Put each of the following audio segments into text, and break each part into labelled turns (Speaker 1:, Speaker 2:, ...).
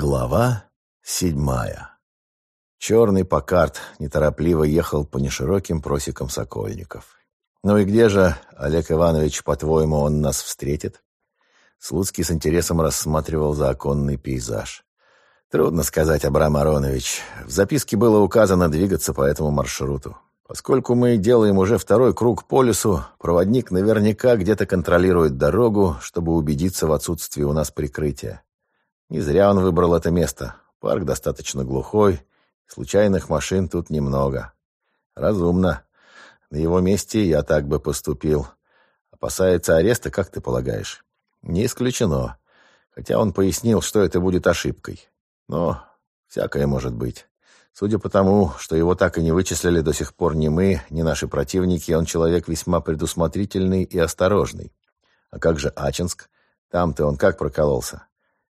Speaker 1: Глава седьмая. Черный Покарт неторопливо ехал по нешироким просекам Сокольников. «Ну и где же, Олег Иванович, по-твоему, он нас встретит?» Слуцкий с интересом рассматривал законный пейзаж. «Трудно сказать, Абрам Аронович. В записке было указано двигаться по этому маршруту. Поскольку мы делаем уже второй круг по лесу, проводник наверняка где-то контролирует дорогу, чтобы убедиться в отсутствии у нас прикрытия. Не зря он выбрал это место. Парк достаточно глухой, случайных машин тут немного. Разумно. На его месте я так бы поступил. Опасается ареста, как ты полагаешь? Не исключено. Хотя он пояснил, что это будет ошибкой. Но всякое может быть. Судя по тому, что его так и не вычислили до сих пор ни мы, ни наши противники, он человек весьма предусмотрительный и осторожный. А как же Ачинск? Там-то он как прокололся?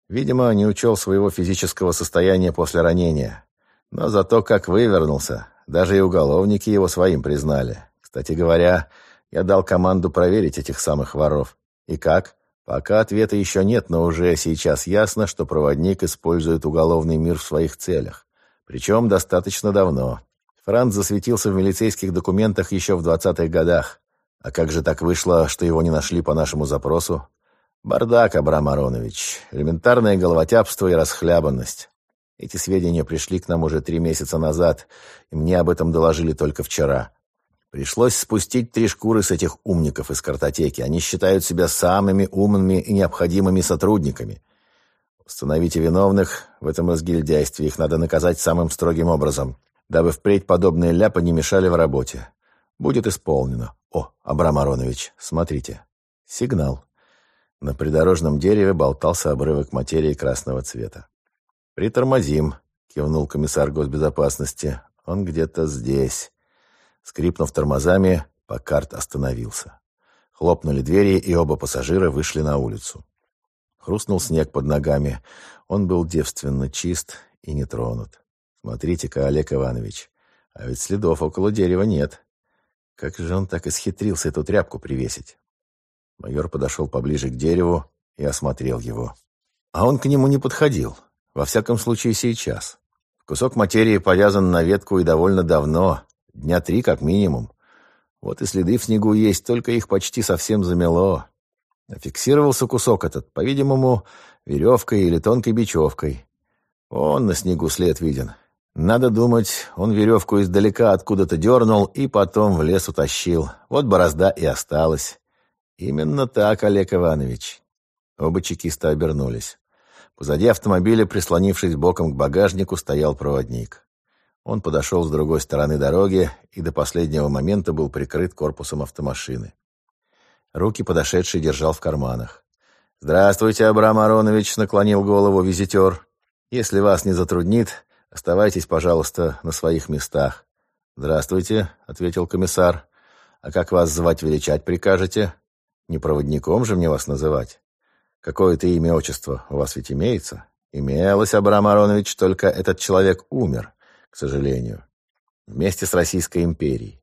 Speaker 1: Видимо, не учел своего физического состояния после ранения. Но зато как вывернулся. Даже и уголовники его своим признали. Кстати говоря, я дал команду проверить этих самых воров. И как? Пока ответа еще нет, но уже сейчас ясно, что проводник использует уголовный мир в своих целях. Причем достаточно давно. Франц засветился в милицейских документах еще в 20-х годах. А как же так вышло, что его не нашли по нашему запросу? Бардак, Абрам Аронович. Элементарное головотяпство и расхлябанность. Эти сведения пришли к нам уже три месяца назад, и мне об этом доложили только вчера. Пришлось спустить три шкуры с этих умников из картотеки. Они считают себя самыми умными и необходимыми сотрудниками. Установите виновных в этом разгильдяйстве. Их надо наказать самым строгим образом, дабы впредь подобные ляпы не мешали в работе. Будет исполнено. О, Абрам Аронович, смотрите. Сигнал. На придорожном дереве болтался обрывок материи красного цвета. «Притормозим», — кивнул комиссар госбезопасности. «Он где-то здесь». Скрипнув тормозами, Покарт остановился. Хлопнули двери, и оба пассажира вышли на улицу. Хрустнул снег под ногами. Он был девственно чист и не тронут. Смотрите-ка, Олег Иванович, а ведь следов около дерева нет. Как же он так исхитрился эту тряпку привесить? Майор подошел поближе к дереву и осмотрел его. А он к нему не подходил. Во всяком случае, сейчас. Кусок материи повязан на ветку и довольно давно, дня три как минимум. Вот и следы в снегу есть, только их почти совсем замело. Фиксировался кусок этот, по-видимому, веревкой или тонкой бечевкой. Он на снегу след виден. Надо думать, он веревку издалека откуда-то дернул и потом в лес утащил. Вот борозда и осталась. «Именно так, Олег Иванович». Оба чекиста обернулись. Позади автомобиля, прислонившись боком к багажнику, стоял проводник. Он подошел с другой стороны дороги и до последнего момента был прикрыт корпусом автомашины. Руки подошедший держал в карманах. «Здравствуйте, Абрам Аронович», — наклонил голову визитер. «Если вас не затруднит, оставайтесь, пожалуйста, на своих местах». «Здравствуйте», — ответил комиссар. «А как вас звать величать прикажете?» Не проводником же мне вас называть. Какое-то имя, отчество у вас ведь имеется? Имелось, Абрам Аронович, только этот человек умер, к сожалению, вместе с Российской империей.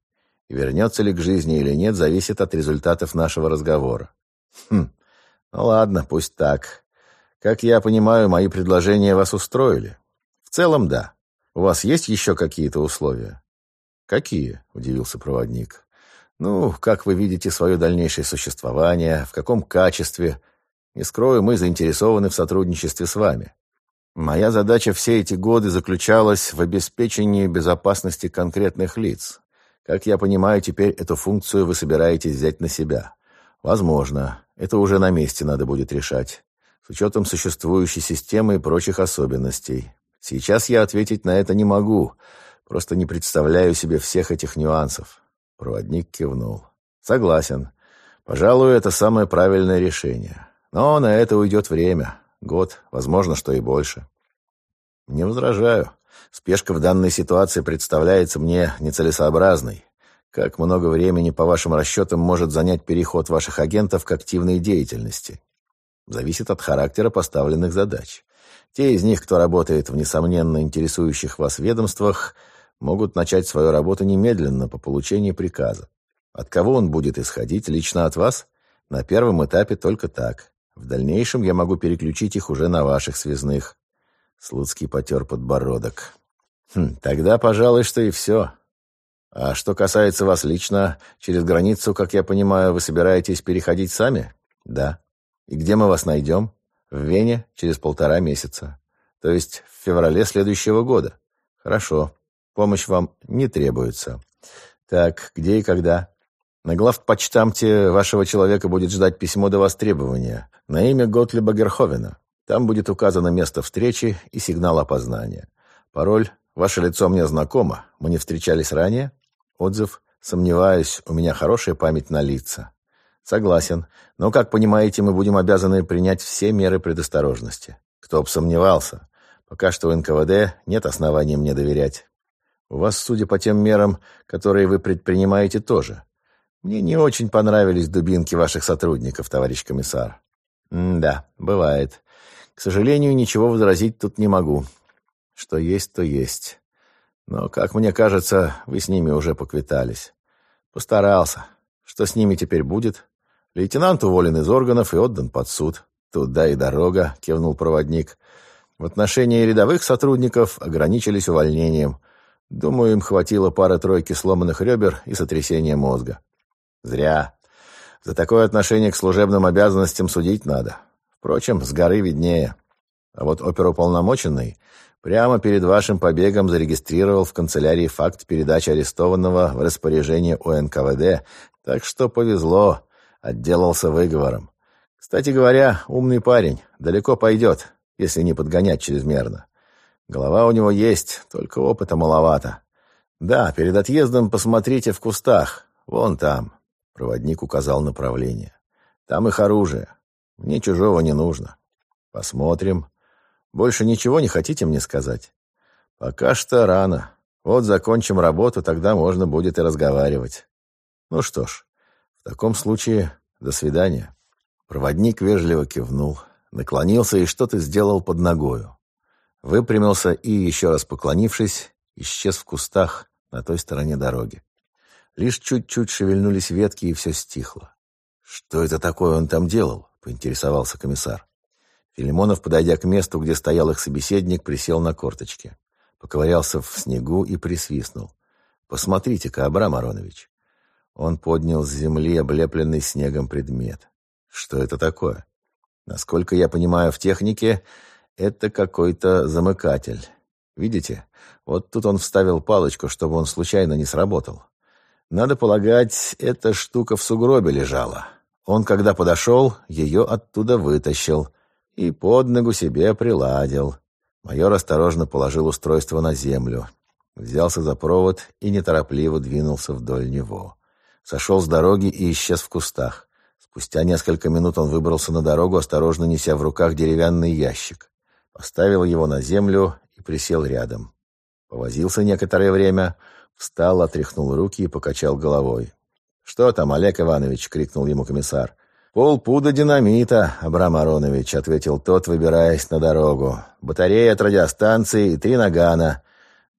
Speaker 1: И вернется ли к жизни или нет, зависит от результатов нашего разговора. Хм, ну ладно, пусть так. Как я понимаю, мои предложения вас устроили? В целом, да. У вас есть еще какие-то условия? Какие? Удивился проводник. Ну, как вы видите свое дальнейшее существование, в каком качестве. Не скрою, мы заинтересованы в сотрудничестве с вами. Моя задача все эти годы заключалась в обеспечении безопасности конкретных лиц. Как я понимаю, теперь эту функцию вы собираетесь взять на себя. Возможно. Это уже на месте надо будет решать. С учетом существующей системы и прочих особенностей. Сейчас я ответить на это не могу. Просто не представляю себе всех этих нюансов. Проводник кивнул. «Согласен. Пожалуй, это самое правильное решение. Но на это уйдет время. Год, возможно, что и больше». «Не возражаю. Спешка в данной ситуации представляется мне нецелесообразной. Как много времени, по вашим расчетам, может занять переход ваших агентов к активной деятельности? Зависит от характера поставленных задач. Те из них, кто работает в несомненно интересующих вас ведомствах – могут начать свою работу немедленно по получении приказа. От кого он будет исходить? Лично от вас? На первом этапе только так. В дальнейшем я могу переключить их уже на ваших связных. Слуцкий потер подбородок. Хм, тогда, пожалуй, что и все. А что касается вас лично, через границу, как я понимаю, вы собираетесь переходить сами? Да. И где мы вас найдем? В Вене через полтора месяца. То есть в феврале следующего года. Хорошо. Помощь вам не требуется. Так, где и когда? На главпочтамте вашего человека будет ждать письмо до востребования на имя Готлиба Герховена. Там будет указано место встречи и сигнал опознания. Пароль «Ваше лицо мне знакомо. Мы не встречались ранее?» Отзыв «Сомневаюсь, у меня хорошая память на лица». Согласен. Но, как понимаете, мы будем обязаны принять все меры предосторожности. Кто б сомневался. Пока что в НКВД нет оснований мне доверять. У вас, судя по тем мерам, которые вы предпринимаете, тоже. Мне не очень понравились дубинки ваших сотрудников, товарищ комиссар. М да, бывает. К сожалению, ничего возразить тут не могу. Что есть, то есть. Но, как мне кажется, вы с ними уже поквитались. Постарался. Что с ними теперь будет? Лейтенант уволен из органов и отдан под суд. Туда и дорога, кивнул проводник. В отношении рядовых сотрудников ограничились увольнением – Думаю, им хватило пары-тройки сломанных ребер и сотрясения мозга. Зря. За такое отношение к служебным обязанностям судить надо. Впрочем, с горы виднее. А вот оперуполномоченный прямо перед вашим побегом зарегистрировал в канцелярии факт передачи арестованного в распоряжение УНКВД, так что повезло, отделался выговором. Кстати говоря, умный парень, далеко пойдет, если не подгонять чрезмерно. Голова у него есть, только опыта маловато. Да, перед отъездом посмотрите в кустах. Вон там. Проводник указал направление. Там их оружие. Мне чужого не нужно. Посмотрим. Больше ничего не хотите мне сказать? Пока что рано. Вот закончим работу, тогда можно будет и разговаривать. Ну что ж, в таком случае до свидания. Проводник вежливо кивнул, наклонился и что-то сделал под ногою выпрямился и, еще раз поклонившись, исчез в кустах на той стороне дороги. Лишь чуть-чуть шевельнулись ветки, и все стихло. «Что это такое он там делал?» — поинтересовался комиссар. Филимонов, подойдя к месту, где стоял их собеседник, присел на корточки. Поковырялся в снегу и присвистнул. «Посмотрите-ка, Абрам Аронович». Он поднял с земли облепленный снегом предмет. «Что это такое?» «Насколько я понимаю в технике, это какой-то замыкатель. Видите? Вот тут он вставил палочку, чтобы он случайно не сработал. Надо полагать, эта штука в сугробе лежала. Он, когда подошел, ее оттуда вытащил и под ногу себе приладил. Майор осторожно положил устройство на землю, взялся за провод и неторопливо двинулся вдоль него. Сошел с дороги и исчез в кустах. Спустя несколько минут он выбрался на дорогу, осторожно неся в руках деревянный ящик поставил его на землю и присел рядом. Повозился некоторое время, встал, отряхнул руки и покачал головой. «Что там, Олег Иванович?» — крикнул ему комиссар. «Полпуда динамита, Абрам Аронович», — ответил тот, выбираясь на дорогу. «Батарея от радиостанции и три нагана.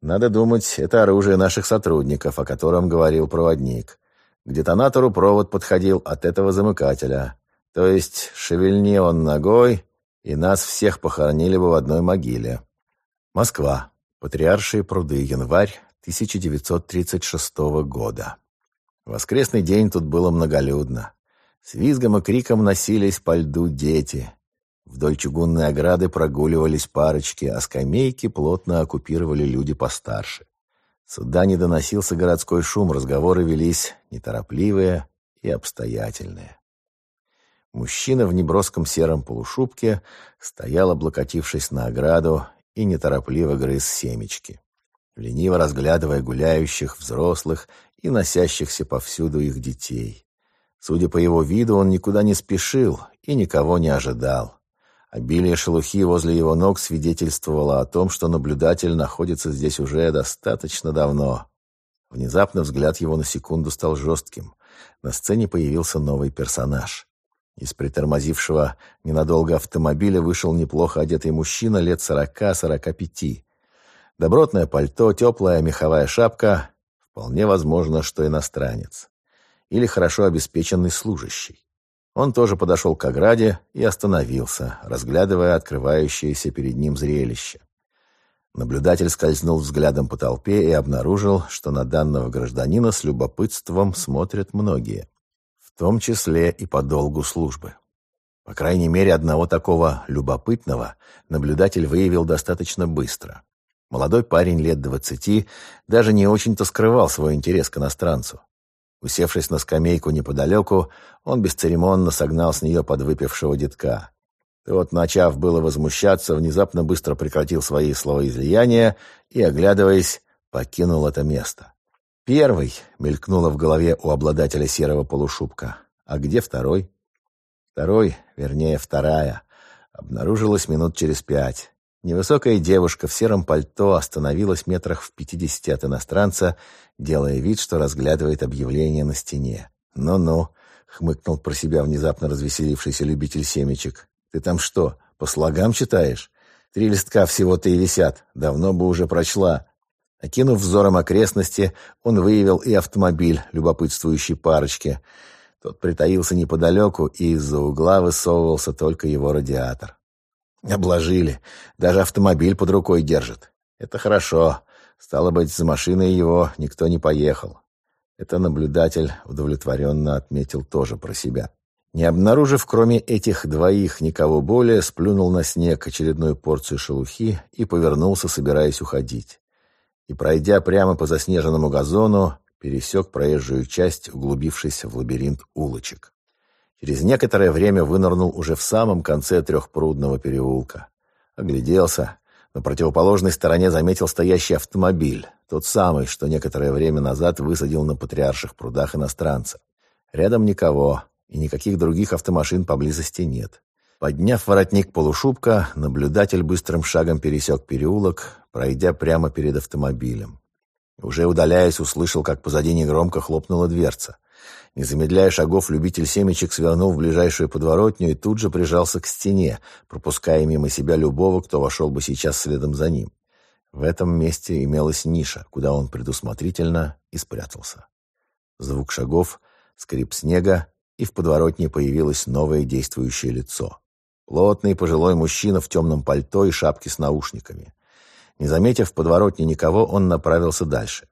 Speaker 1: Надо думать, это оружие наших сотрудников, о котором говорил проводник. К детонатору провод подходил от этого замыкателя. То есть шевельни он ногой, и нас всех похоронили бы в одной могиле. Москва. Патриаршие пруды. Январь 1936 года. Воскресный день тут было многолюдно. С визгом и криком носились по льду дети. Вдоль чугунной ограды прогуливались парочки, а скамейки плотно оккупировали люди постарше. Сюда не доносился городской шум, разговоры велись неторопливые и обстоятельные. Мужчина в неброском сером полушубке стоял, облокотившись на ограду, и неторопливо грыз семечки, лениво разглядывая гуляющих взрослых и носящихся повсюду их детей. Судя по его виду, он никуда не спешил и никого не ожидал. Обилие шелухи возле его ног свидетельствовало о том, что наблюдатель находится здесь уже достаточно давно. Внезапно взгляд его на секунду стал жестким. На сцене появился новый персонаж. Из притормозившего ненадолго автомобиля вышел неплохо одетый мужчина лет сорока-сорока пяти. Добротное пальто, теплая меховая шапка. Вполне возможно, что иностранец. Или хорошо обеспеченный служащий. Он тоже подошел к ограде и остановился, разглядывая открывающееся перед ним зрелище. Наблюдатель скользнул взглядом по толпе и обнаружил, что на данного гражданина с любопытством смотрят многие, в том числе и по долгу службы. По крайней мере, одного такого любопытного наблюдатель выявил достаточно быстро. Молодой парень лет двадцати даже не очень-то скрывал свой интерес к иностранцу. Усевшись на скамейку неподалеку, он бесцеремонно согнал с нее подвыпившего детка. Тот, начав было возмущаться, внезапно быстро прекратил свои словоизлияния и, оглядываясь, покинул это место. Первый мелькнуло в голове у обладателя серого полушубка. А где второй? Второй, вернее, вторая, обнаружилась минут через пять. Невысокая девушка в сером пальто остановилась метрах в пятидесяти от иностранца, делая вид, что разглядывает объявление на стене. «Ну-ну», — хмыкнул про себя внезапно развеселившийся любитель семечек. Ты там что, по слогам читаешь? Три листка всего-то и висят. Давно бы уже прочла. Окинув взором окрестности, он выявил и автомобиль любопытствующей парочки. Тот притаился неподалеку, и из-за угла высовывался только его радиатор. Обложили. Даже автомобиль под рукой держит. Это хорошо. Стало быть, за машиной его никто не поехал. Это наблюдатель удовлетворенно отметил тоже про себя. Не обнаружив кроме этих двоих никого более, сплюнул на снег очередную порцию шелухи и повернулся, собираясь уходить. И, пройдя прямо по заснеженному газону, пересек проезжую часть, углубившись в лабиринт улочек. Через некоторое время вынырнул уже в самом конце трехпрудного переулка. Огляделся. На противоположной стороне заметил стоящий автомобиль, тот самый, что некоторое время назад высадил на патриарших прудах иностранца. Рядом никого, и никаких других автомашин поблизости нет. Подняв воротник полушубка, наблюдатель быстрым шагом пересек переулок, пройдя прямо перед автомобилем. Уже удаляясь, услышал, как позади негромко хлопнула дверца. Не замедляя шагов, любитель семечек свернул в ближайшую подворотню и тут же прижался к стене, пропуская мимо себя любого, кто вошел бы сейчас следом за ним. В этом месте имелась ниша, куда он предусмотрительно и спрятался. Звук шагов, скрип снега, и в подворотне появилось новое действующее лицо. Плотный пожилой мужчина в темном пальто и шапке с наушниками. Не заметив в подворотне никого, он направился дальше.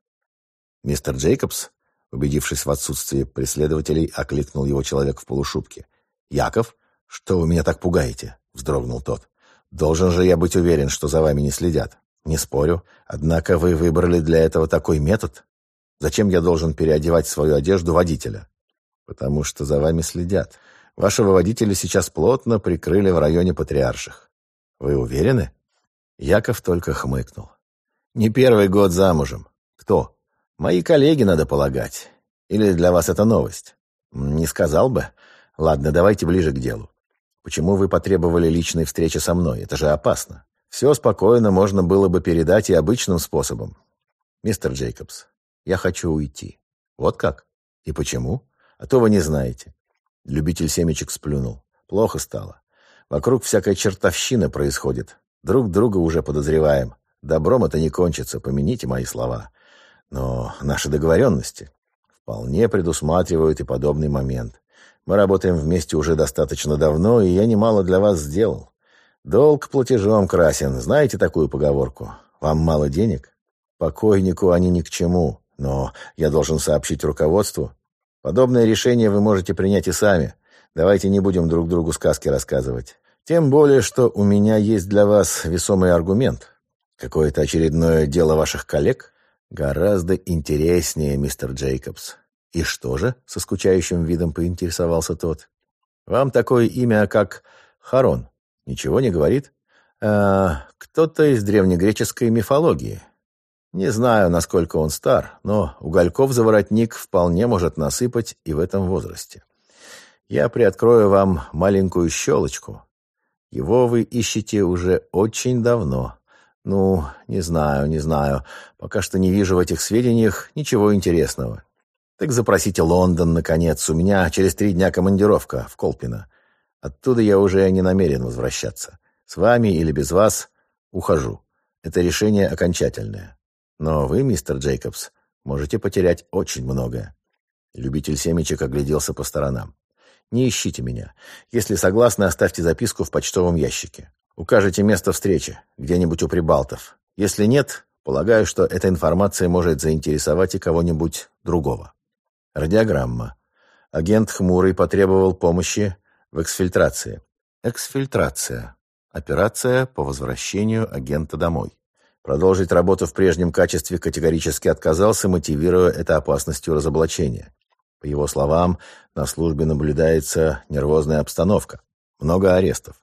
Speaker 1: «Мистер Джейкобс?» Убедившись в отсутствии преследователей, окликнул его человек в полушубке. «Яков? Что вы меня так пугаете?» — вздрогнул тот. «Должен же я быть уверен, что за вами не следят. Не спорю. Однако вы выбрали для этого такой метод. Зачем я должен переодевать свою одежду водителя? потому что за вами следят. Вашего водителя сейчас плотно прикрыли в районе Патриарших. Вы уверены?» Яков только хмыкнул. «Не первый год замужем. Кто? Мои коллеги, надо полагать. Или для вас это новость? Не сказал бы. Ладно, давайте ближе к делу. Почему вы потребовали личной встречи со мной? Это же опасно. Все спокойно можно было бы передать и обычным способом. Мистер Джейкобс, я хочу уйти. Вот как? И почему? А то вы не знаете. Любитель семечек сплюнул. Плохо стало. Вокруг всякая чертовщина происходит. Друг друга уже подозреваем. Добром это не кончится, помяните мои слова. Но наши договоренности вполне предусматривают и подобный момент. Мы работаем вместе уже достаточно давно, и я немало для вас сделал. Долг платежом красен. Знаете такую поговорку? Вам мало денег? Покойнику они ни к чему. Но я должен сообщить руководству, Подобное решение вы можете принять и сами. Давайте не будем друг другу сказки рассказывать. Тем более, что у меня есть для вас весомый аргумент. Какое-то очередное дело ваших коллег? Гораздо интереснее, мистер Джейкобс. И что же? Со скучающим видом поинтересовался тот. Вам такое имя, как Харон, ничего не говорит? А, кто-то из древнегреческой мифологии. Не знаю, насколько он стар, но угольков за воротник вполне может насыпать и в этом возрасте. Я приоткрою вам маленькую щелочку. Его вы ищете уже очень давно. Ну, не знаю, не знаю. Пока что не вижу в этих сведениях ничего интересного. Так запросите Лондон, наконец. У меня через три дня командировка в Колпино. Оттуда я уже не намерен возвращаться. С вами или без вас ухожу. Это решение окончательное. Но вы, мистер Джейкобс, можете потерять очень многое. Любитель семечек огляделся по сторонам. Не ищите меня. Если согласны, оставьте записку в почтовом ящике. Укажите место встречи, где-нибудь у Прибалтов. Если нет, полагаю, что эта информация может заинтересовать и кого-нибудь другого. Радиограмма. Агент Хмурый потребовал помощи в эксфильтрации. Эксфильтрация. Операция по возвращению агента домой. Продолжить работу в прежнем качестве категорически отказался, мотивируя это опасностью разоблачения. По его словам, на службе наблюдается нервозная обстановка. Много арестов.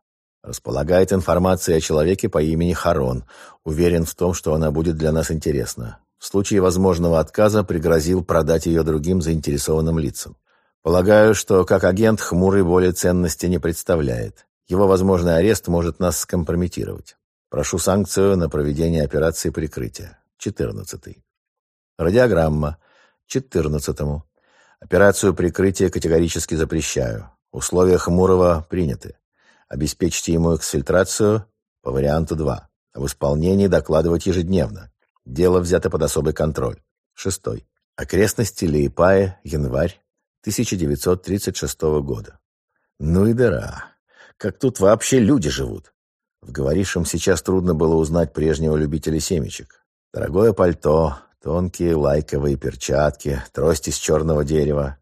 Speaker 1: Располагает информацией о человеке по имени Харон. Уверен в том, что она будет для нас интересна. В случае возможного отказа пригрозил продать ее другим заинтересованным лицам. Полагаю, что как агент Хмурый более ценности не представляет. Его возможный арест может нас скомпрометировать. Прошу санкцию на проведение операции прикрытия. 14. Радиограмма. 14. Операцию прикрытия категорически запрещаю. Условия Хмурого приняты. Обеспечьте ему эксфильтрацию по варианту 2. В исполнении докладывать ежедневно. Дело взято под особый контроль. 6. Окрестности Лейпая, январь 1936 года. Ну и дыра. Как тут вообще люди живут? В говорившем сейчас трудно было узнать прежнего любителя семечек. Дорогое пальто, тонкие лайковые перчатки, трость из черного дерева.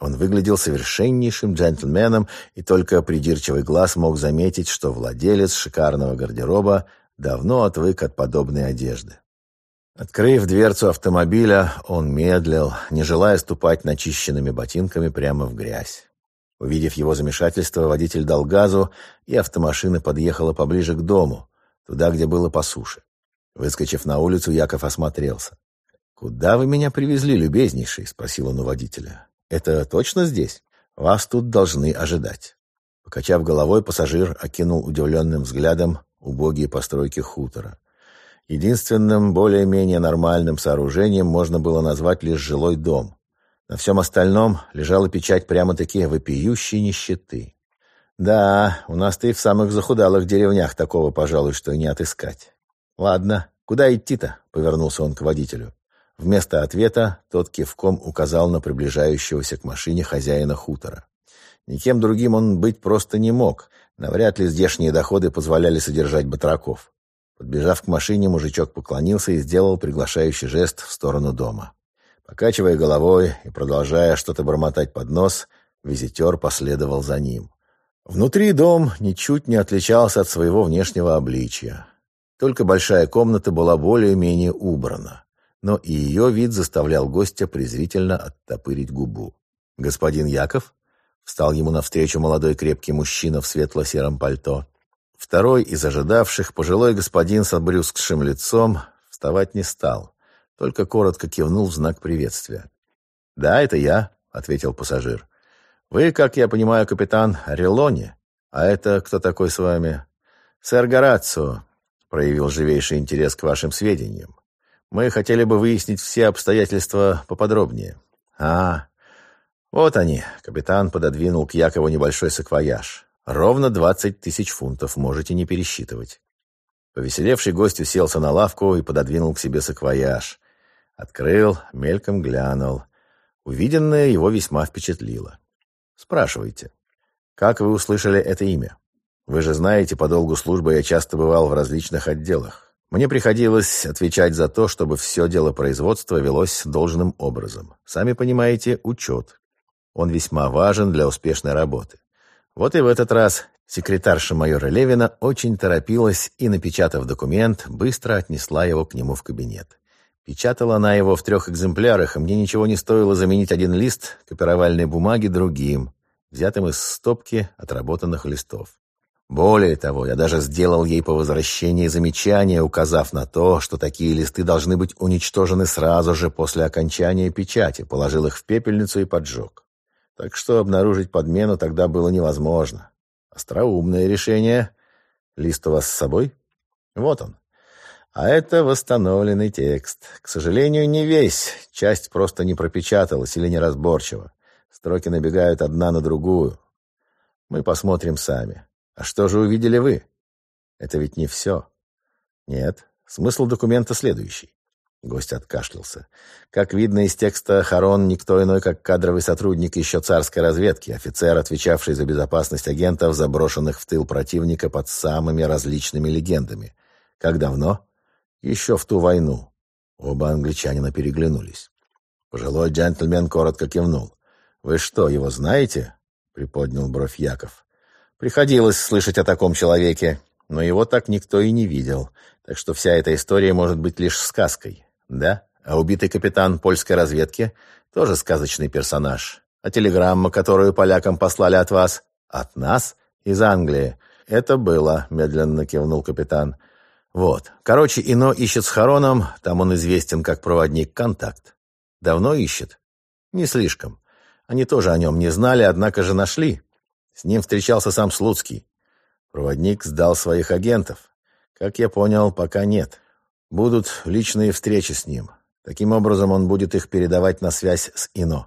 Speaker 1: Он выглядел совершеннейшим джентльменом, и только придирчивый глаз мог заметить, что владелец шикарного гардероба давно отвык от подобной одежды. Открыв дверцу автомобиля, он медлил, не желая ступать начищенными ботинками прямо в грязь. Увидев его замешательство, водитель дал газу, и автомашина подъехала поближе к дому, туда, где было по суше. Выскочив на улицу, Яков осмотрелся. «Куда вы меня привезли, любезнейший?» — спросил он у водителя. «Это точно здесь? Вас тут должны ожидать». Покачав головой, пассажир окинул удивленным взглядом убогие постройки хутора. Единственным более-менее нормальным сооружением можно было назвать лишь жилой дом. На всем остальном лежала печать прямо-таки вопиющей нищеты. Да, у нас-то и в самых захудалых деревнях такого, пожалуй, что и не отыскать. Ладно, куда идти-то? Повернулся он к водителю. Вместо ответа тот кивком указал на приближающегося к машине хозяина хутора. Никем другим он быть просто не мог. Навряд ли здешние доходы позволяли содержать батраков. Подбежав к машине, мужичок поклонился и сделал приглашающий жест в сторону дома. Покачивая головой и продолжая что-то бормотать под нос, визитер последовал за ним. Внутри дом ничуть не отличался от своего внешнего обличия. Только большая комната была более-менее убрана, но и ее вид заставлял гостя презрительно оттопырить губу. «Господин Яков?» — встал ему навстречу молодой крепкий мужчина в светло-сером пальто. Второй из ожидавших, пожилой господин с обрюзгшим лицом, вставать не стал — только коротко кивнул в знак приветствия. «Да, это я», — ответил пассажир. «Вы, как я понимаю, капитан Релони. А это кто такой с вами?» «Сэр Горацио», — проявил живейший интерес к вашим сведениям. «Мы хотели бы выяснить все обстоятельства поподробнее». «А, вот они», — капитан пододвинул к Якову небольшой саквояж. «Ровно двадцать тысяч фунтов, можете не пересчитывать». Повеселевший гость уселся на лавку и пододвинул к себе саквояж. Открыл, мельком глянул. Увиденное его весьма впечатлило. «Спрашивайте, как вы услышали это имя? Вы же знаете, по долгу службы я часто бывал в различных отделах. Мне приходилось отвечать за то, чтобы все дело производства велось должным образом. Сами понимаете, учет. Он весьма важен для успешной работы. Вот и в этот раз секретарша майора Левина очень торопилась и, напечатав документ, быстро отнесла его к нему в кабинет. Печатала она его в трех экземплярах, и мне ничего не стоило заменить один лист копировальной бумаги другим, взятым из стопки отработанных листов. Более того, я даже сделал ей по возвращении замечание, указав на то, что такие листы должны быть уничтожены сразу же после окончания печати, положил их в пепельницу и поджег. Так что обнаружить подмену тогда было невозможно. Остроумное решение. Лист у вас с собой? Вот он. А это восстановленный текст. К сожалению, не весь. Часть просто не пропечаталась или неразборчива. Строки набегают одна на другую. Мы посмотрим сами. А что же увидели вы? Это ведь не все. Нет. Смысл документа следующий. Гость откашлялся. Как видно из текста, Харон никто иной, как кадровый сотрудник еще царской разведки, офицер, отвечавший за безопасность агентов, заброшенных в тыл противника под самыми различными легендами. Как давно? Еще в ту войну. Оба англичанина переглянулись. Пожилой джентльмен коротко кивнул. «Вы что, его знаете?» — приподнял бровь Яков. «Приходилось слышать о таком человеке, но его так никто и не видел, так что вся эта история может быть лишь сказкой, да? А убитый капитан польской разведки тоже сказочный персонаж. А телеграмма, которую полякам послали от вас? От нас? Из Англии. Это было, медленно кивнул капитан. Вот. Короче, Ино ищет с Хароном, там он известен как проводник контакт. Давно ищет? Не слишком. Они тоже о нем не знали, однако же нашли. С ним встречался сам Слуцкий. Проводник сдал своих агентов. Как я понял, пока нет. Будут личные встречи с ним. Таким образом, он будет их передавать на связь с ИНО.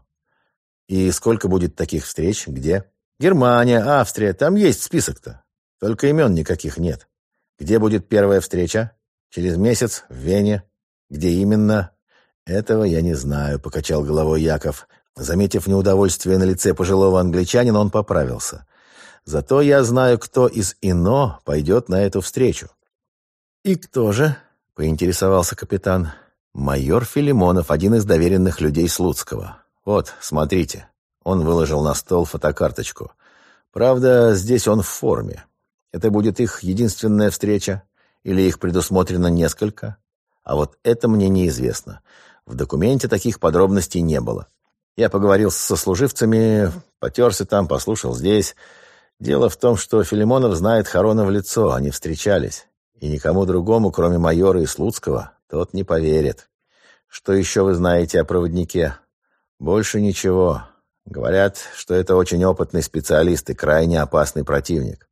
Speaker 1: И сколько будет таких встреч? Где? Германия, Австрия. Там есть список-то. Только имен никаких нет. Где будет первая встреча? Через месяц в Вене. Где именно? Этого я не знаю, покачал головой Яков. Заметив неудовольствие на лице пожилого англичанина, он поправился. Зато я знаю, кто из ИНО пойдет на эту встречу. «И кто же?» — поинтересовался капитан. «Майор Филимонов, один из доверенных людей Слуцкого. Вот, смотрите». Он выложил на стол фотокарточку. «Правда, здесь он в форме. Это будет их единственная встреча? Или их предусмотрено несколько? А вот это мне неизвестно. В документе таких подробностей не было. Я поговорил со служивцами, потерся там, послушал здесь. Дело в том, что Филимонов знает Харона в лицо, они встречались. И никому другому, кроме майора и Слуцкого, тот не поверит. Что еще вы знаете о проводнике? Больше ничего. Говорят, что это очень опытный специалист и крайне опасный противник.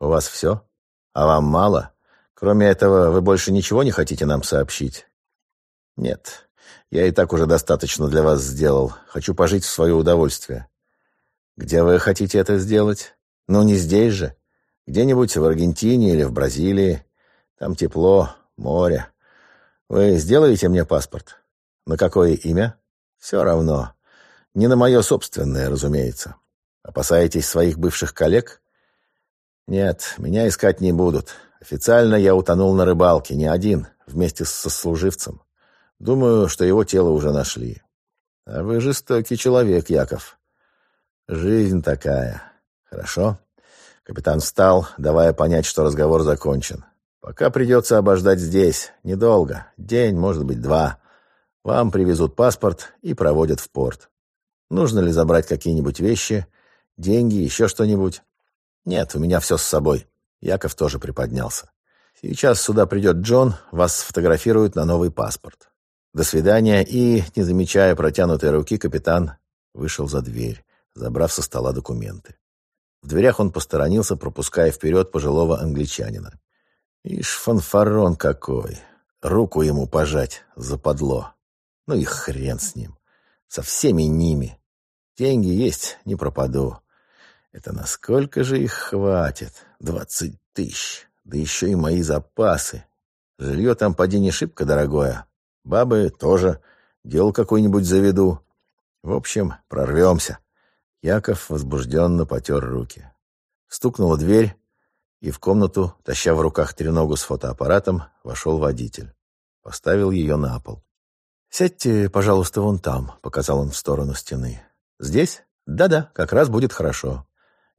Speaker 1: У вас все? А вам мало? Кроме этого, вы больше ничего не хотите нам сообщить? Нет. Я и так уже достаточно для вас сделал. Хочу пожить в свое удовольствие. Где вы хотите это сделать? Ну, не здесь же. Где-нибудь в Аргентине или в Бразилии. Там тепло, море. Вы сделаете мне паспорт? На какое имя? Все равно. Не на мое собственное, разумеется. Опасаетесь своих бывших коллег? Нет, меня искать не будут. Официально я утонул на рыбалке, не один, вместе с сослуживцем. Думаю, что его тело уже нашли. А вы жестокий человек, Яков. Жизнь такая. Хорошо. Капитан встал, давая понять, что разговор закончен. Пока придется обождать здесь. Недолго. День, может быть, два. Вам привезут паспорт и проводят в порт. Нужно ли забрать какие-нибудь вещи, деньги, еще что-нибудь? Нет, у меня все с собой. Яков тоже приподнялся. Сейчас сюда придет Джон, вас сфотографируют на новый паспорт. До свидания, и, не замечая протянутой руки, капитан вышел за дверь, забрав со стола документы. В дверях он посторонился, пропуская вперед пожилого англичанина. Ишь, фанфарон какой! Руку ему пожать западло. Ну и хрен с ним. Со всеми ними. Деньги есть, не пропаду. Это насколько же их хватит? Двадцать тысяч. Да еще и мои запасы. Жилье там поди не шибко дорогое. Бабы тоже. Дел какой-нибудь заведу. В общем, прорвемся. Яков возбужденно потер руки. Стукнула дверь, и в комнату, таща в руках треногу с фотоаппаратом, вошел водитель. Поставил ее на пол. «Сядьте, пожалуйста, вон там», — показал он в сторону стены. «Здесь? Да-да, как раз будет хорошо».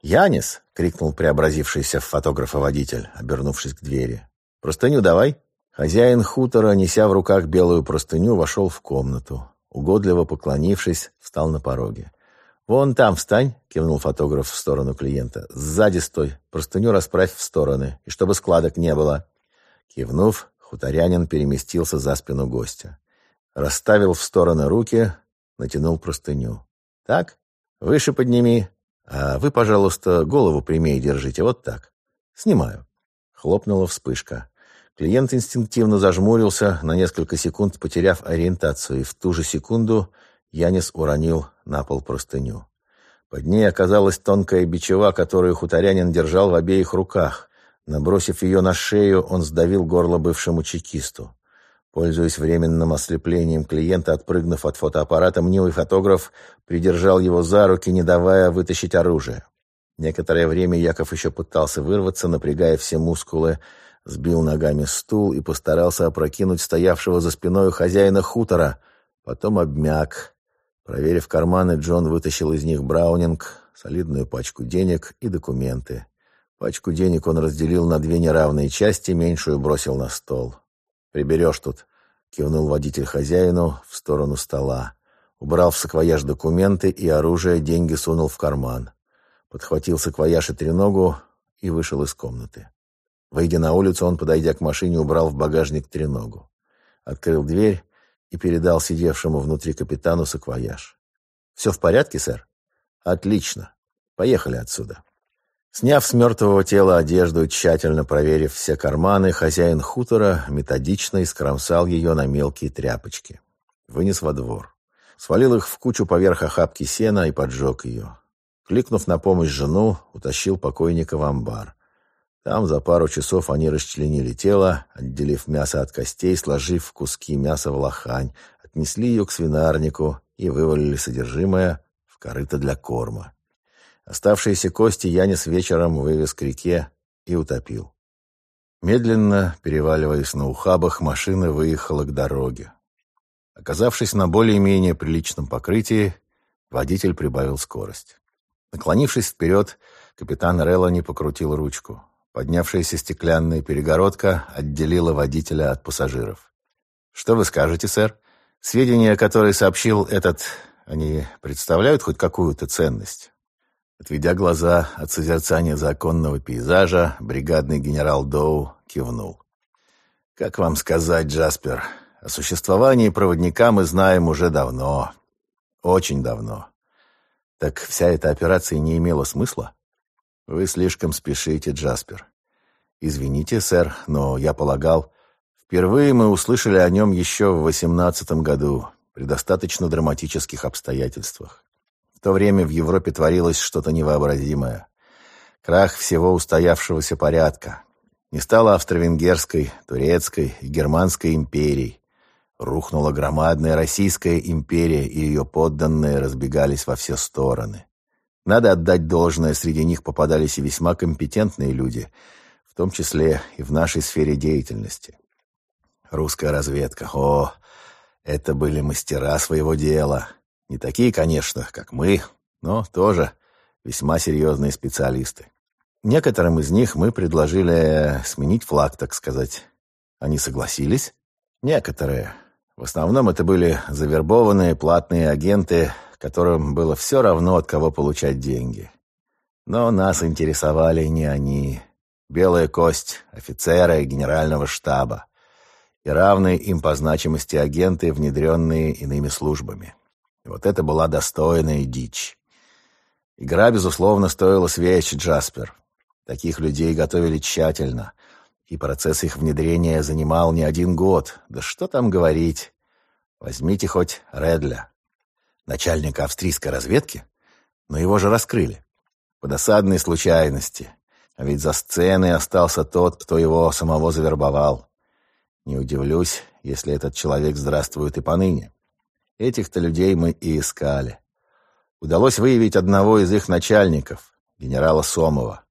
Speaker 1: «Янис!» — крикнул преобразившийся в фотографа водитель, обернувшись к двери. «Простыню давай!» Хозяин хутора, неся в руках белую простыню, вошел в комнату. Угодливо поклонившись, встал на пороге. «Вон там встань», — кивнул фотограф в сторону клиента. «Сзади стой, простыню расправь в стороны, и чтобы складок не было». Кивнув, хуторянин переместился за спину гостя. Расставил в стороны руки, натянул простыню. «Так, выше подними, а вы, пожалуйста, голову прямее держите, вот так. Снимаю». Хлопнула вспышка. Клиент инстинктивно зажмурился, на несколько секунд потеряв ориентацию, и в ту же секунду Янис уронил на пол простыню. Под ней оказалась тонкая бичева, которую хуторянин держал в обеих руках. Набросив ее на шею, он сдавил горло бывшему чекисту. Пользуясь временным ослеплением клиента, отпрыгнув от фотоаппарата, мнимый фотограф придержал его за руки, не давая вытащить оружие. Некоторое время Яков еще пытался вырваться, напрягая все мускулы, сбил ногами стул и постарался опрокинуть стоявшего за спиной хозяина хутора. Потом обмяк. Проверив карманы, Джон вытащил из них браунинг, солидную пачку денег и документы. Пачку денег он разделил на две неравные части, меньшую бросил на стол. «Приберешь тут», — кивнул водитель хозяину в сторону стола. Убрал в саквояж документы и оружие, деньги сунул в карман. Подхватил саквояж и треногу и вышел из комнаты. Выйдя на улицу, он, подойдя к машине, убрал в багажник треногу. Открыл дверь и передал сидевшему внутри капитану саквояж. «Все в порядке, сэр?» «Отлично. Поехали отсюда». Сняв с мертвого тела одежду тщательно проверив все карманы, хозяин хутора методично искромсал ее на мелкие тряпочки. Вынес во двор. Свалил их в кучу поверх охапки сена и поджег ее. Кликнув на помощь жену, утащил покойника в амбар. Там за пару часов они расчленили тело, отделив мясо от костей, сложив куски мяса в лохань, отнесли ее к свинарнику и вывалили содержимое в корыто для корма. Оставшиеся кости Янис вечером вывез к реке и утопил. Медленно, переваливаясь на ухабах, машина выехала к дороге. Оказавшись на более-менее приличном покрытии, водитель прибавил скорость. Наклонившись вперед, капитан Реллани покрутил ручку. Поднявшаяся стеклянная перегородка отделила водителя от пассажиров. «Что вы скажете, сэр? Сведения, которые сообщил этот, они представляют хоть какую-то ценность?» Отведя глаза от созерцания законного пейзажа, бригадный генерал Доу кивнул. «Как вам сказать, Джаспер, о существовании проводника мы знаем уже давно. Очень давно. Так вся эта операция не имела смысла? Вы слишком спешите, Джаспер. Извините, сэр, но я полагал, впервые мы услышали о нем еще в восемнадцатом году, при достаточно драматических обстоятельствах. То время в Европе творилось что-то невообразимое. Крах всего устоявшегося порядка. Не стало австро-венгерской, турецкой и германской империй. Рухнула громадная Российская империя, и ее подданные разбегались во все стороны. Надо отдать должное, среди них попадались и весьма компетентные люди, в том числе и в нашей сфере деятельности. Русская разведка. О, это были мастера своего дела. Не такие, конечно, как мы, но тоже весьма серьезные специалисты. Некоторым из них мы предложили сменить флаг, так сказать. Они согласились? Некоторые. В основном это были завербованные платные агенты, которым было все равно, от кого получать деньги. Но нас интересовали не они. Белая кость, офицеры генерального штаба и равные им по значимости агенты, внедренные иными службами. Вот это была достойная дичь. Игра, безусловно, стоила свеч, Джаспер. Таких людей готовили тщательно, и процесс их внедрения занимал не один год. Да что там говорить. Возьмите хоть Редля, начальника австрийской разведки, но его же раскрыли. По досадной случайности. А ведь за сценой остался тот, кто его самого завербовал. Не удивлюсь, если этот человек здравствует и поныне. Этих-то людей мы и искали. Удалось выявить одного из их начальников, генерала Сомова.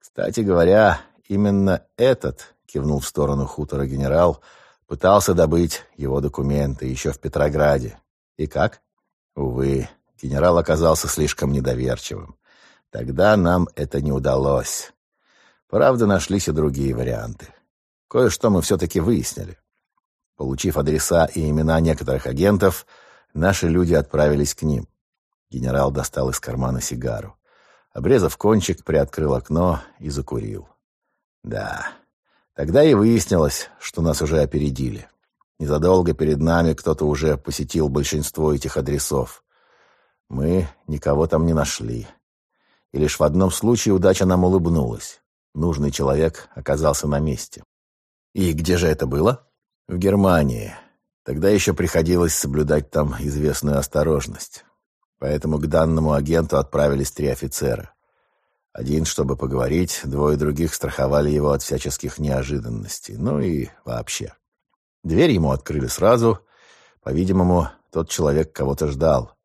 Speaker 1: Кстати говоря, именно этот, кивнул в сторону хутора генерал, пытался добыть его документы еще в Петрограде. И как? Увы, генерал оказался слишком недоверчивым. Тогда нам это не удалось. Правда, нашлись и другие варианты. Кое-что мы все-таки выяснили. Получив адреса и имена некоторых агентов, наши люди отправились к ним. Генерал достал из кармана сигару. Обрезав кончик, приоткрыл окно и закурил. Да, тогда и выяснилось, что нас уже опередили. Незадолго перед нами кто-то уже посетил большинство этих адресов. Мы никого там не нашли. И лишь в одном случае удача нам улыбнулась. Нужный человек оказался на месте. И где же это было? В Германии. Тогда еще приходилось соблюдать там известную осторожность. Поэтому к данному агенту отправились три офицера. Один, чтобы поговорить, двое других страховали его от всяческих неожиданностей. Ну и вообще. Дверь ему открыли сразу. По-видимому, тот человек кого-то ждал.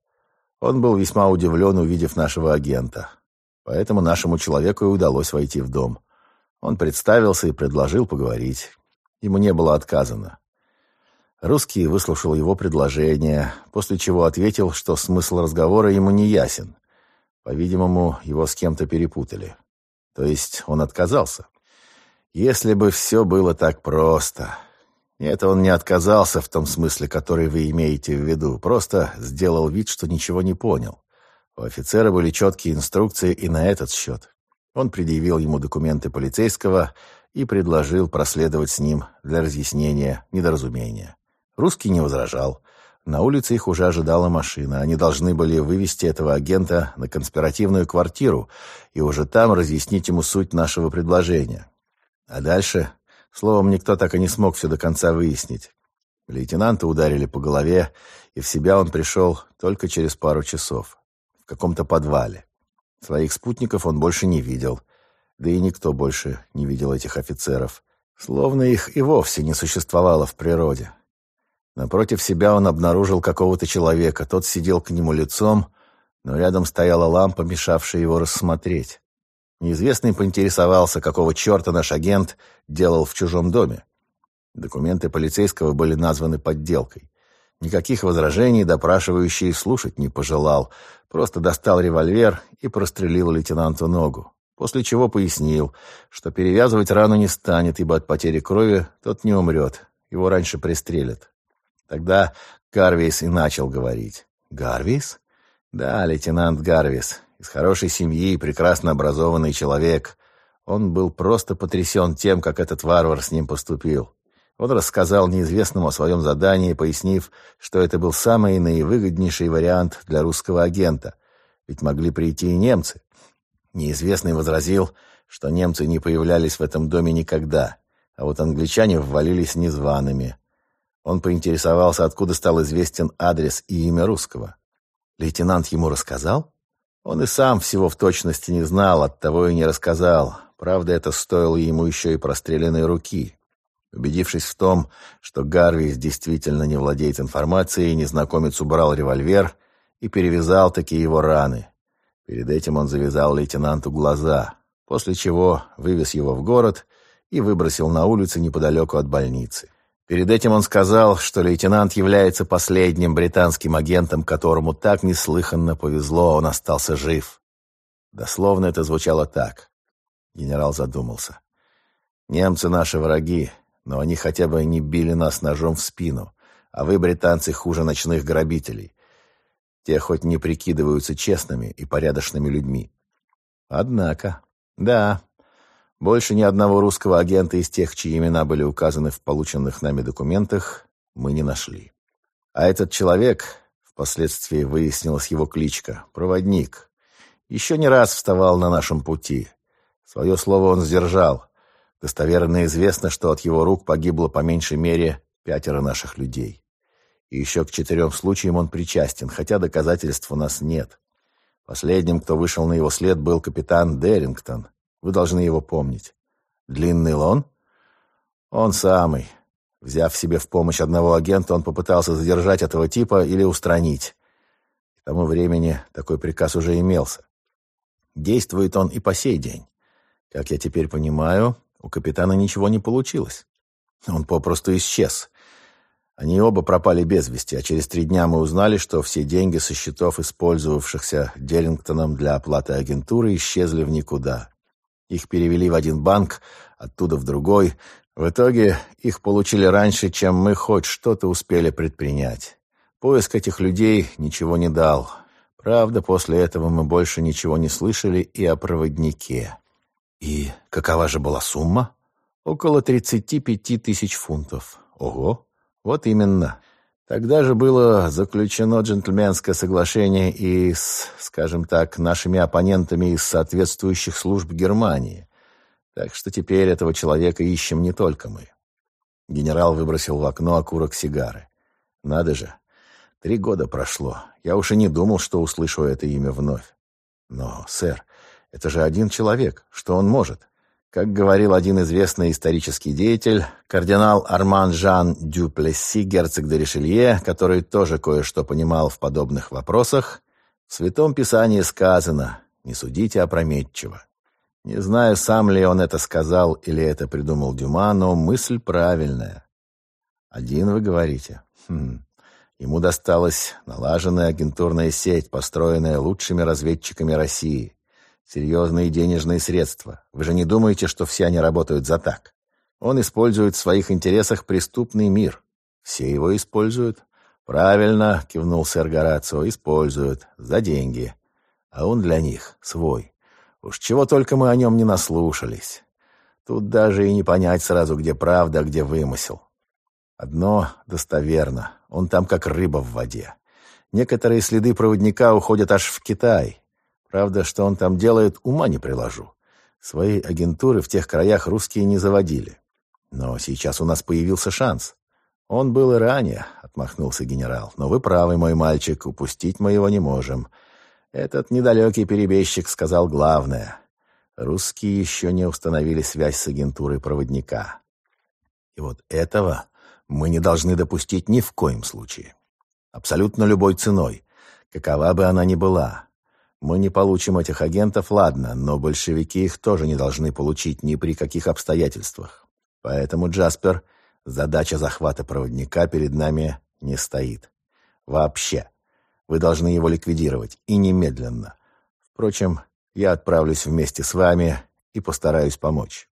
Speaker 1: Он был весьма удивлен, увидев нашего агента. Поэтому нашему человеку и удалось войти в дом. Он представился и предложил поговорить. Ему не было отказано. Русский выслушал его предложение, после чего ответил, что смысл разговора ему не ясен. По-видимому, его с кем-то перепутали. То есть он отказался. Если бы все было так просто. Нет, он не отказался в том смысле, который вы имеете в виду, просто сделал вид, что ничего не понял. У офицера были четкие инструкции и на этот счет. Он предъявил ему документы полицейского и предложил проследовать с ним для разъяснения недоразумения. Русский не возражал. На улице их уже ожидала машина. Они должны были вывести этого агента на конспиративную квартиру и уже там разъяснить ему суть нашего предложения. А дальше, словом, никто так и не смог все до конца выяснить. Лейтенанта ударили по голове, и в себя он пришел только через пару часов. В каком-то подвале. Своих спутников он больше не видел. Да и никто больше не видел этих офицеров. Словно их и вовсе не существовало в природе. Напротив себя он обнаружил какого-то человека. Тот сидел к нему лицом, но рядом стояла лампа, мешавшая его рассмотреть. Неизвестный поинтересовался, какого черта наш агент делал в чужом доме. Документы полицейского были названы подделкой. Никаких возражений допрашивающий слушать не пожелал, просто достал револьвер и прострелил лейтенанту ногу, после чего пояснил, что перевязывать рану не станет, ибо от потери крови тот не умрет, его раньше пристрелят. Тогда Гарвис и начал говорить. «Гарвис?» «Да, лейтенант Гарвис. Из хорошей семьи, прекрасно образованный человек. Он был просто потрясен тем, как этот варвар с ним поступил. Он рассказал неизвестному о своем задании, пояснив, что это был самый наивыгоднейший вариант для русского агента. Ведь могли прийти и немцы. Неизвестный возразил, что немцы не появлялись в этом доме никогда, а вот англичане ввалились незваными. Он поинтересовался, откуда стал известен адрес и имя русского. Лейтенант ему рассказал? Он и сам всего в точности не знал, оттого и не рассказал. Правда, это стоило ему еще и простреленной руки. Убедившись в том, что Гарвис действительно не владеет информацией, незнакомец убрал револьвер и перевязал такие его раны. Перед этим он завязал лейтенанту глаза, после чего вывез его в город и выбросил на улицу неподалеку от больницы. Перед этим он сказал, что лейтенант является последним британским агентом, которому так неслыханно повезло, он остался жив. Дословно это звучало так. Генерал задумался. «Немцы наши враги, но они хотя бы не били нас ножом в спину, а вы, британцы, хуже ночных грабителей. Те хоть не прикидываются честными и порядочными людьми. Однако, да, больше ни одного русского агента из тех, чьи имена были указаны в полученных нами документах, мы не нашли. А этот человек, впоследствии выяснилась его кличка, проводник, еще не раз вставал на нашем пути. Свое слово он сдержал. Достоверно известно, что от его рук погибло по меньшей мере пятеро наших людей. И еще к четырем случаям он причастен, хотя доказательств у нас нет. Последним, кто вышел на его след, был капитан Дерингтон, вы должны его помнить. Длинный лон? Он самый. Взяв себе в помощь одного агента, он попытался задержать этого типа или устранить. К тому времени такой приказ уже имелся. Действует он и по сей день. Как я теперь понимаю, у капитана ничего не получилось. Он попросту исчез. Они оба пропали без вести, а через три дня мы узнали, что все деньги со счетов, использовавшихся Деллингтоном для оплаты агентуры, исчезли в никуда. Их перевели в один банк, оттуда в другой. В итоге их получили раньше, чем мы хоть что-то успели предпринять. Поиск этих людей ничего не дал. Правда, после этого мы больше ничего не слышали и о проводнике. И какова же была сумма? Около 35 тысяч фунтов. Ого! Вот именно. Тогда же было заключено джентльменское соглашение и с, скажем так, нашими оппонентами из соответствующих служб Германии. Так что теперь этого человека ищем не только мы. Генерал выбросил в окно окурок сигары. Надо же, три года прошло. Я уж и не думал, что услышу это имя вновь. Но, сэр, это же один человек. Что он может? Как говорил один известный исторический деятель, кардинал Арман Жан Дюплесси, герцог де Ришелье, который тоже кое-что понимал в подобных вопросах, в Святом Писании сказано «Не судите опрометчиво». Не знаю, сам ли он это сказал или это придумал Дюма, но мысль правильная. Один вы говорите. Хм. Ему досталась налаженная агентурная сеть, построенная лучшими разведчиками России. Серьезные денежные средства. Вы же не думаете, что все они работают за так? Он использует в своих интересах преступный мир. Все его используют. Правильно, кивнул сэр Горацио, используют. За деньги. А он для них свой. Уж чего только мы о нем не наслушались. Тут даже и не понять сразу, где правда, а где вымысел. Одно достоверно. Он там как рыба в воде. Некоторые следы проводника уходят аж в Китай. Правда, что он там делает, ума не приложу. Свои агентуры в тех краях русские не заводили. Но сейчас у нас появился шанс. Он был и ранее, отмахнулся генерал. Но вы правы, мой мальчик, упустить мы его не можем. Этот недалекий перебежчик сказал главное. Русские еще не установили связь с агентурой проводника. И вот этого мы не должны допустить ни в коем случае. Абсолютно любой ценой, какова бы она ни была. Мы не получим этих агентов, ладно, но большевики их тоже не должны получить ни при каких обстоятельствах. Поэтому, Джаспер, задача захвата проводника перед нами не стоит. Вообще. Вы должны его ликвидировать, и немедленно. Впрочем, я отправлюсь вместе с вами и постараюсь помочь.